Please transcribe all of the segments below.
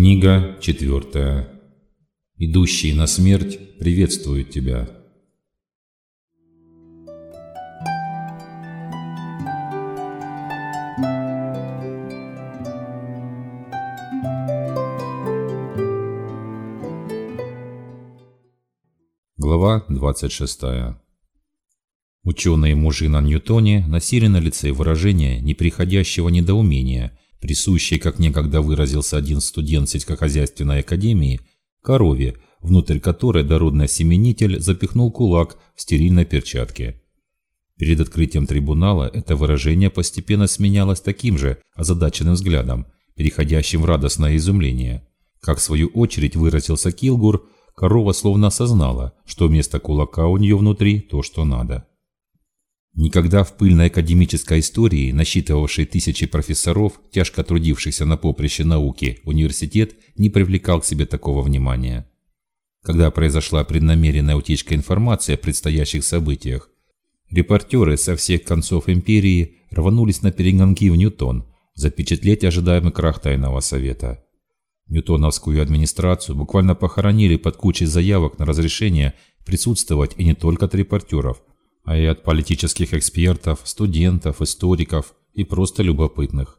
Книга четвертая. Идущие на смерть приветствуют тебя. Глава 26. Ученые-мужи на Ньютоне носили на лице выражение неприходящего недоумения – присущей, как некогда выразился один студент сельскохозяйственной академии, корове, внутрь которой дородный осеменитель запихнул кулак в стерильной перчатке. Перед открытием трибунала это выражение постепенно сменялось таким же озадаченным взглядом, переходящим в радостное изумление. Как в свою очередь выразился Килгур, корова словно осознала, что вместо кулака у нее внутри то, что надо. Никогда в пыльной академической истории, насчитывавшей тысячи профессоров, тяжко трудившихся на поприще науки, университет не привлекал к себе такого внимания. Когда произошла преднамеренная утечка информации о предстоящих событиях, репортеры со всех концов империи рванулись на перегонки в Ньютон, запечатлеть ожидаемый крах тайного совета. Ньютоновскую администрацию буквально похоронили под кучей заявок на разрешение присутствовать и не только от репортеров, а и от политических экспертов, студентов, историков и просто любопытных.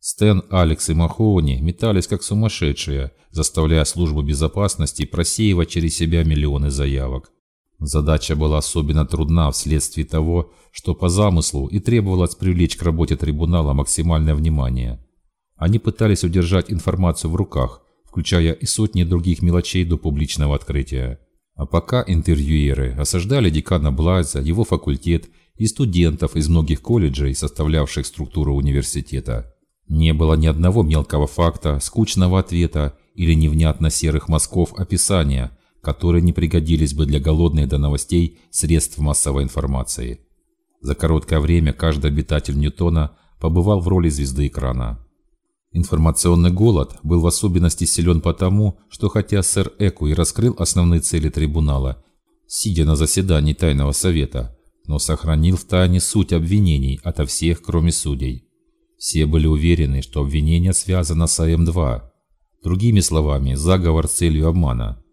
Стэн, Алекс и Махоуни метались как сумасшедшие, заставляя службу безопасности просеивать через себя миллионы заявок. Задача была особенно трудна вследствие того, что по замыслу и требовалось привлечь к работе трибунала максимальное внимание. Они пытались удержать информацию в руках, включая и сотни других мелочей до публичного открытия. А пока интервьюеры осаждали декана Блайза, его факультет и студентов из многих колледжей, составлявших структуру университета, не было ни одного мелкого факта, скучного ответа или невнятно серых мазков описания, которые не пригодились бы для голодных до новостей средств массовой информации. За короткое время каждый обитатель Ньютона побывал в роли звезды экрана. Информационный голод был в особенности силен потому, что хотя сэр Эку и раскрыл основные цели трибунала, сидя на заседании Тайного Совета, но сохранил в тайне суть обвинений ото всех, кроме судей. Все были уверены, что обвинение связано с АМ-2, другими словами, заговор с целью обмана.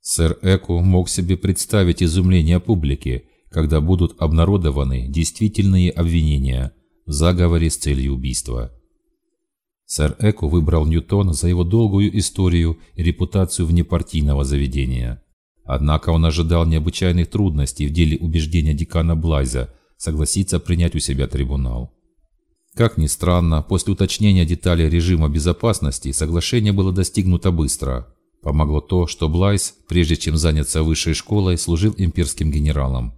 Сэр Эку мог себе представить изумление публики, когда будут обнародованы действительные обвинения в заговоре с целью убийства. Сэр Эко выбрал Ньютон за его долгую историю и репутацию внепартийного заведения. Однако он ожидал необычайных трудностей в деле убеждения декана Блайза согласиться принять у себя трибунал. Как ни странно, после уточнения деталей режима безопасности соглашение было достигнуто быстро. Помогло то, что Блайз, прежде чем заняться высшей школой, служил имперским генералом.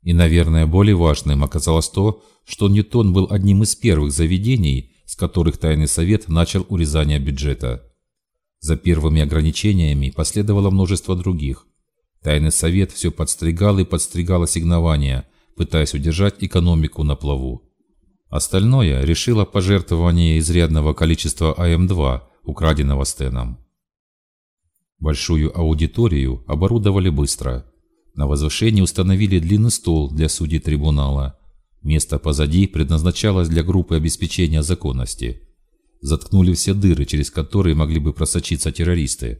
И, наверное, более важным оказалось то, что Ньютон был одним из первых заведений, с которых Тайный Совет начал урезание бюджета. За первыми ограничениями последовало множество других. Тайный Совет все подстригал и подстригал ассигнования, пытаясь удержать экономику на плаву. Остальное решило пожертвование изрядного количества АМ-2, украденного Стеном. Большую аудиторию оборудовали быстро. На возвышении установили длинный стол для судей трибунала – Место позади предназначалось для группы обеспечения законности. Заткнули все дыры, через которые могли бы просочиться террористы.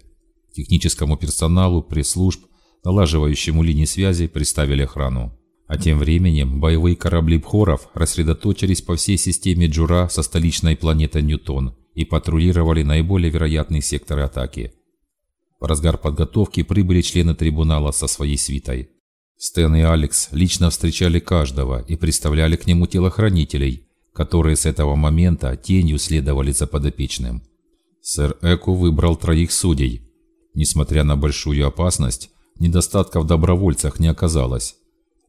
Техническому персоналу, пресс-служб, налаживающему линии связи, приставили охрану. А тем временем боевые корабли Бхоров рассредоточились по всей системе Джура со столичной планеты Ньютон и патрулировали наиболее вероятные секторы атаки. В разгар подготовки прибыли члены трибунала со своей свитой. Стэн и Алекс лично встречали каждого и представляли к нему телохранителей, которые с этого момента тенью следовали за подопечным. Сэр Эку выбрал троих судей. Несмотря на большую опасность, недостатков в добровольцах не оказалось.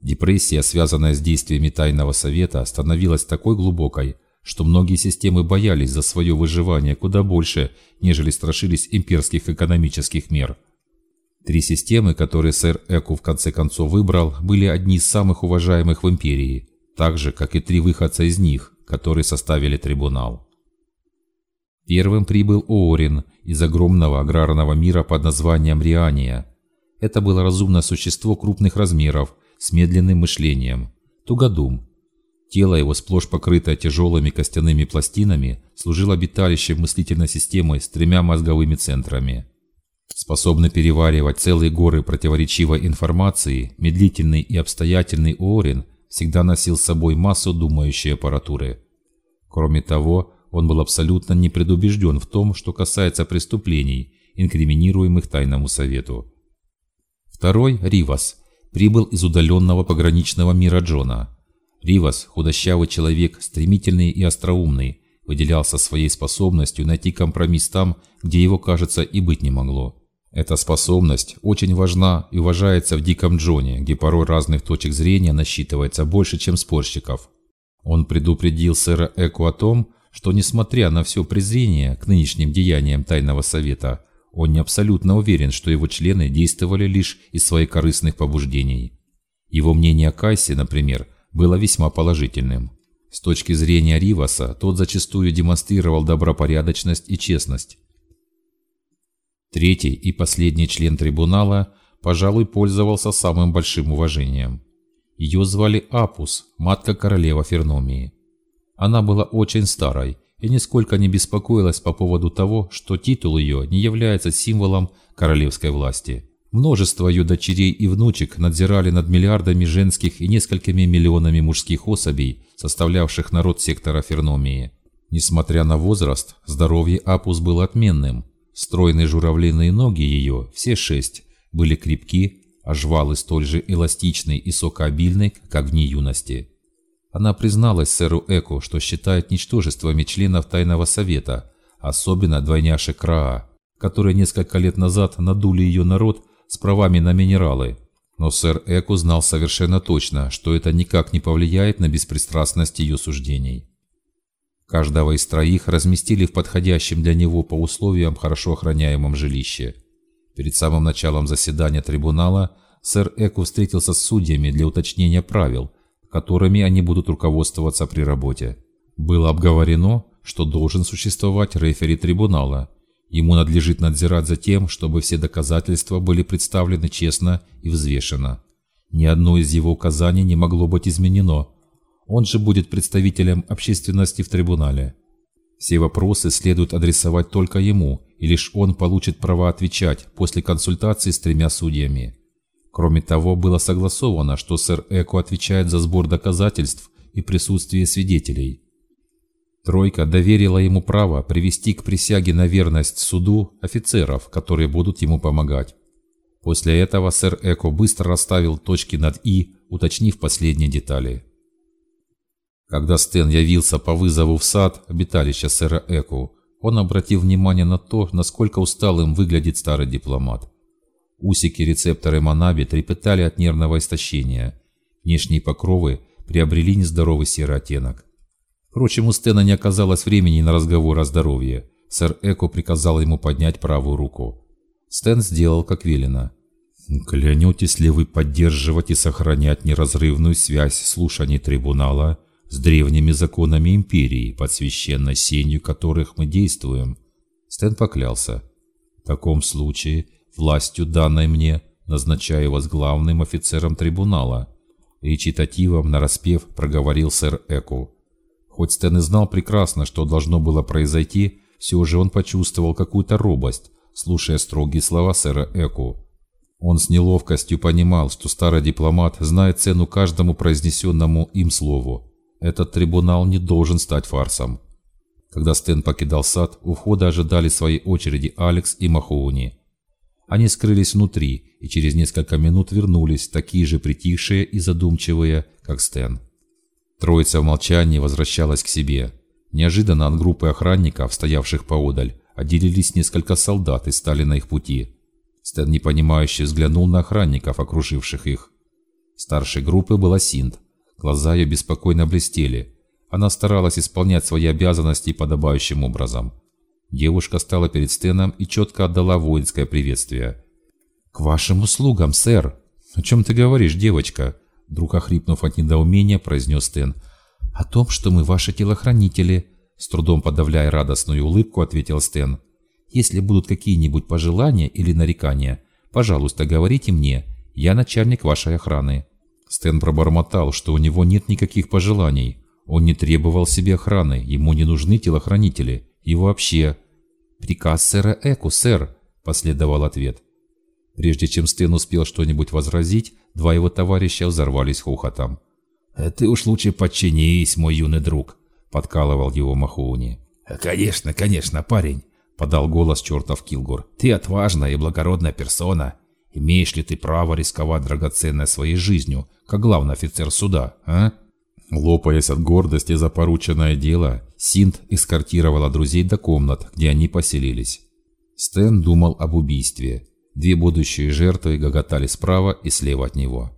Депрессия, связанная с действиями Тайного Совета, становилась такой глубокой, что многие системы боялись за свое выживание куда больше, нежели страшились имперских экономических мер – Три системы, которые сэр Эку в конце концов выбрал, были одни из самых уважаемых в империи, так же, как и три выходца из них, которые составили трибунал. Первым прибыл Оорин из огромного аграрного мира под названием Риания. Это было разумное существо крупных размеров, с медленным мышлением, тугодум. Тело его, сплошь покрытое тяжелыми костяными пластинами, служил обиталищем мыслительной системой с тремя мозговыми центрами. Способный переваривать целые горы противоречивой информации, медлительный и обстоятельный Уоррен всегда носил с собой массу думающей аппаратуры. Кроме того, он был абсолютно не предубежден в том, что касается преступлений, инкриминируемых Тайному Совету. Второй, Ривас, прибыл из удаленного пограничного мира Джона. Ривас, худощавый человек, стремительный и остроумный, выделялся своей способностью найти компромисс там, где его, кажется, и быть не могло. Эта способность очень важна и уважается в Диком Джоне, где порой разных точек зрения насчитывается больше, чем спорщиков. Он предупредил сэра Эку о том, что несмотря на все презрение к нынешним деяниям Тайного Совета, он не абсолютно уверен, что его члены действовали лишь из своих корыстных побуждений. Его мнение о Кайсе, например, было весьма положительным. С точки зрения Риваса, тот зачастую демонстрировал добропорядочность и честность. Третий и последний член трибунала, пожалуй, пользовался самым большим уважением. Ее звали Апус, матка королева Ферномии. Она была очень старой и нисколько не беспокоилась по поводу того, что титул ее не является символом королевской власти. Множество ее дочерей и внучек надзирали над миллиардами женских и несколькими миллионами мужских особей, составлявших народ сектора Ферномии. Несмотря на возраст, здоровье Апус было отменным. Стройные журавлиные ноги ее, все шесть, были крепки, а жвалы столь же эластичны и сокообильны, как в дни юности. Она призналась сэру Эку, что считает ничтожествами членов Тайного Совета, особенно двойняшек Краа, которые несколько лет назад надули ее народ с правами на минералы. Но сэр Эку знал совершенно точно, что это никак не повлияет на беспристрастность ее суждений. Каждого из троих разместили в подходящем для него по условиям хорошо охраняемом жилище. Перед самым началом заседания трибунала сэр Эку встретился с судьями для уточнения правил, которыми они будут руководствоваться при работе. Было обговорено, что должен существовать рефери трибунала. Ему надлежит надзирать за тем, чтобы все доказательства были представлены честно и взвешенно. Ни одно из его указаний не могло быть изменено. Он же будет представителем общественности в трибунале. Все вопросы следует адресовать только ему, и лишь он получит право отвечать после консультации с тремя судьями. Кроме того, было согласовано, что сэр Эко отвечает за сбор доказательств и присутствие свидетелей. Тройка доверила ему право привести к присяге на верность суду офицеров, которые будут ему помогать. После этого сэр Эко быстро расставил точки над «и», уточнив последние детали. Когда Стэн явился по вызову в сад обиталища сэра Эко, он обратил внимание на то, насколько усталым выглядит старый дипломат. Усики рецепторы Манаби трепетали от нервного истощения. Внешние покровы приобрели нездоровый серый оттенок. Впрочем, у Стена не оказалось времени на разговор о здоровье. Сэр Эко приказал ему поднять правую руку. Стэн сделал, как велено. «Клянетесь ли вы поддерживать и сохранять неразрывную связь слушаний трибунала с древними законами империи, под священной сенью которых мы действуем?» Стэн поклялся. «В таком случае властью данной мне, назначаю вас главным офицером трибунала. Речитативом нараспев проговорил сэр Эку. Хоть Стэн и знал прекрасно, что должно было произойти, все же он почувствовал какую-то робость, слушая строгие слова сэра Эку. Он с неловкостью понимал, что старый дипломат знает цену каждому произнесенному им слову. Этот трибунал не должен стать фарсом. Когда Стэн покидал сад, у входа ожидали своей очереди Алекс и Махоуни. Они скрылись внутри и через несколько минут вернулись, такие же притихшие и задумчивые, как Стэн. Троица в молчании возвращалась к себе. Неожиданно от группы охранников, стоявших поодаль, отделились несколько солдат и стали на их пути. Стэн непонимающе взглянул на охранников, окруживших их. Старшей группы была Синт. Глаза ее беспокойно блестели. Она старалась исполнять свои обязанности подобающим образом. Девушка стала перед Стеном и четко отдала воинское приветствие. «К вашим услугам, сэр!» «О чем ты говоришь, девочка?» Вдруг охрипнув от недоумения, произнес Стэн. «О том, что мы ваши телохранители», с трудом подавляя радостную улыбку, ответил Стэн. «Если будут какие-нибудь пожелания или нарекания, пожалуйста, говорите мне. Я начальник вашей охраны». Стэн пробормотал, что у него нет никаких пожеланий. Он не требовал себе охраны, ему не нужны телохранители. И вообще... «Приказ сэра Эку, сэр», – последовал ответ. Прежде чем Стэн успел что-нибудь возразить, два его товарища взорвались хохотом. «Э, «Ты уж лучше подчинись, мой юный друг», – подкалывал его Махоуни. «Э, «Конечно, конечно, парень», – подал голос чертов Килгур. «Ты отважная и благородная персона. Имеешь ли ты право рисковать драгоценной своей жизнью, как главный офицер суда, а?» Лопаясь от гордости за порученное дело, Синт эскортировала друзей до комнат, где они поселились. Стэн думал об убийстве. Две будущие жертвы гоготали справа и слева от него.